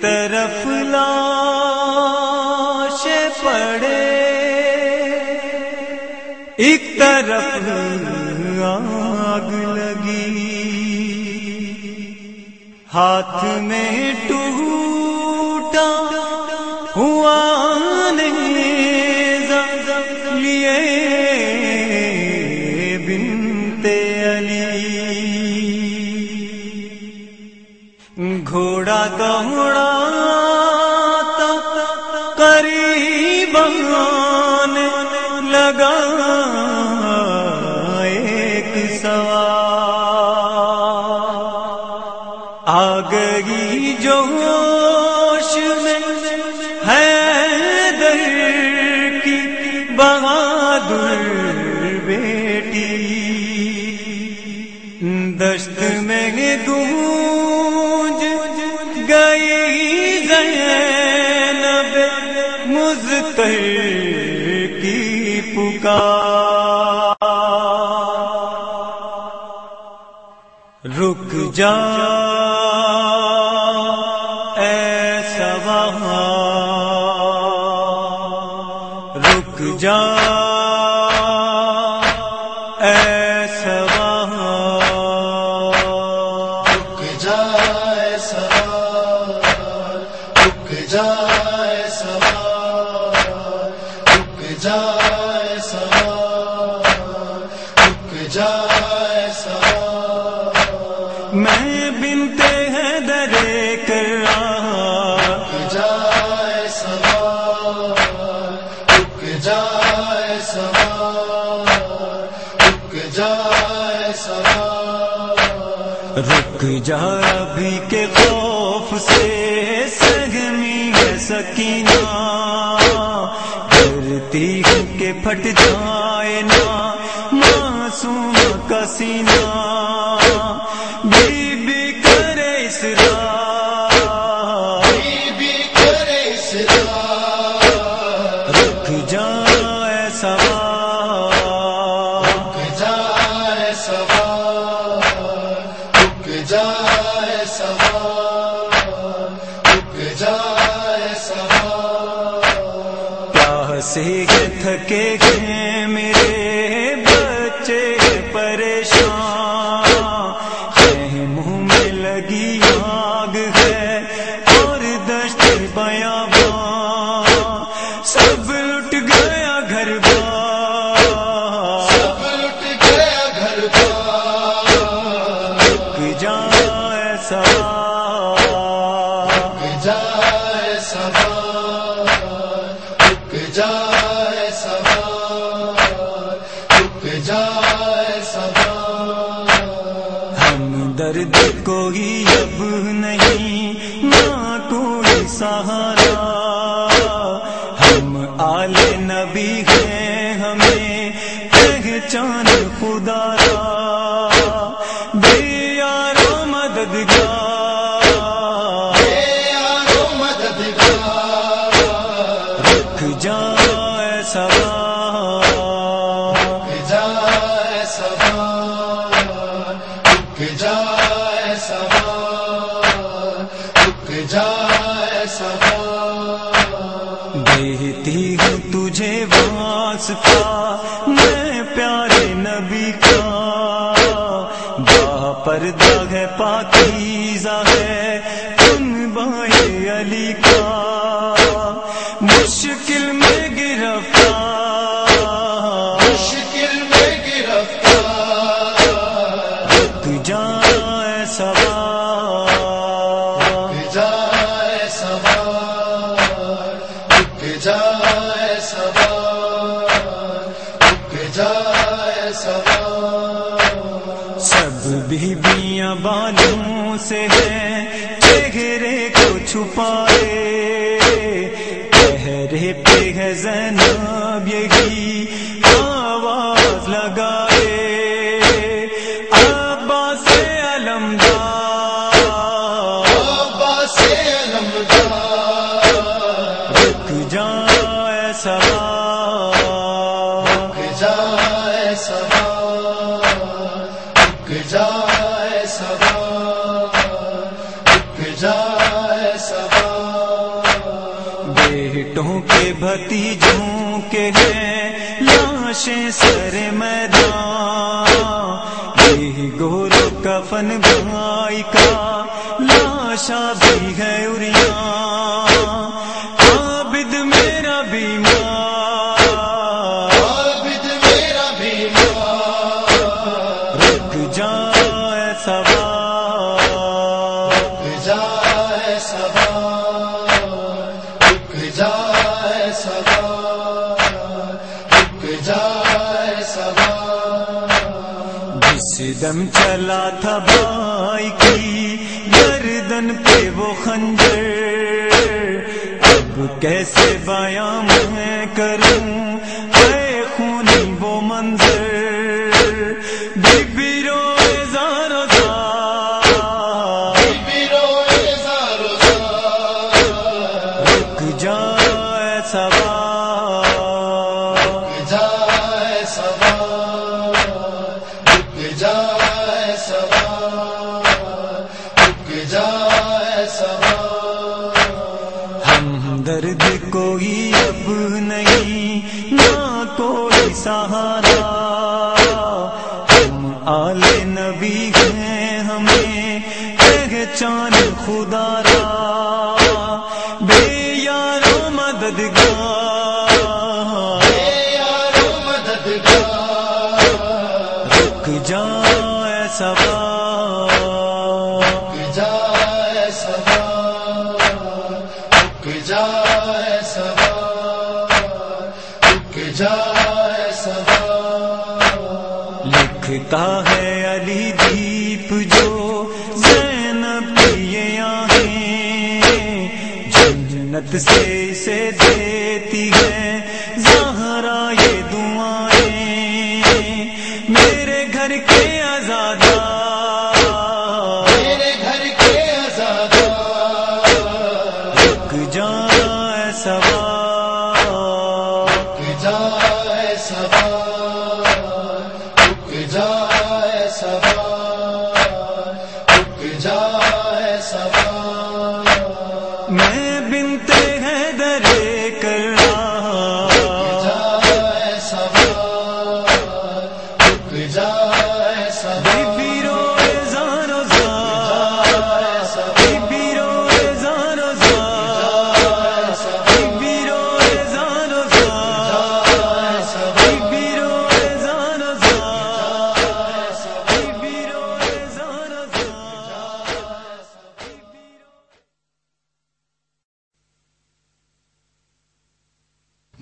طرف لاش پڑے۔ ایک طرف آگ لگی۔ ہاتھ میں ٹوٹا ہوا گھوڑا دوڑا قریب لگا ایک سوار۔ آ گئی جوش میں ہے در کی بہادر بیٹی۔ دشت میں گونج مزتر کی پکار۔ رک جا ایسا وہاں رک جا ایسا رک جائے جہاں بھی کے خوف سے سگمی ہے سکینہ کرتی ہوں کہ پھٹ جان تھکے گئے میرے بچے پریشان۔ ہے منہ میں لگی آگ ہے اور دشت بیاں سب لٹ گیا گھر سب لٹ گیا گھر رک جائے سوار رک جائے سوار رک جائے سہارا۔ ہم آل نبی ہیں ہمیں پہچان خدا را۔ بے یارو مددگار۔ یارو مددگار۔ رکھ جائے سوار رک جائے دیتی ہوں تجھے واسطہ میں پیارے نبی کا۔ با پردہ ہے، پاکیزہ ہے تم بھائی علی کا۔ مشکل میں گرفتار سب بیویاں بالوں سے ہیں چہرے کو چھپائے۔ چہرے پہ ہے زینب یہ بھتیجوں کے ہیں لاشیں سر میدان یہ گور کفن بھائی کا لاشا بھی ہے جائے سوار رک جائے سوار جس دم چلا تھا بھائی کی، گردن پہ وہ خنجر۔ اب کیسے بیاں میں کروں؟ اے خونی وہ منظر۔ جائے سوار رک جائے سوار رک جائے سوار رک جائے سوار ہم درد کوئی اب نہیں، نہ کوئی سہارا۔ ہم آل نبی ہیں ہمیں پہچان خدا را۔ مددگار۔ رک رک جائے سوار رک جائے سوار رک سوار لکھتا ہے دیتی ہے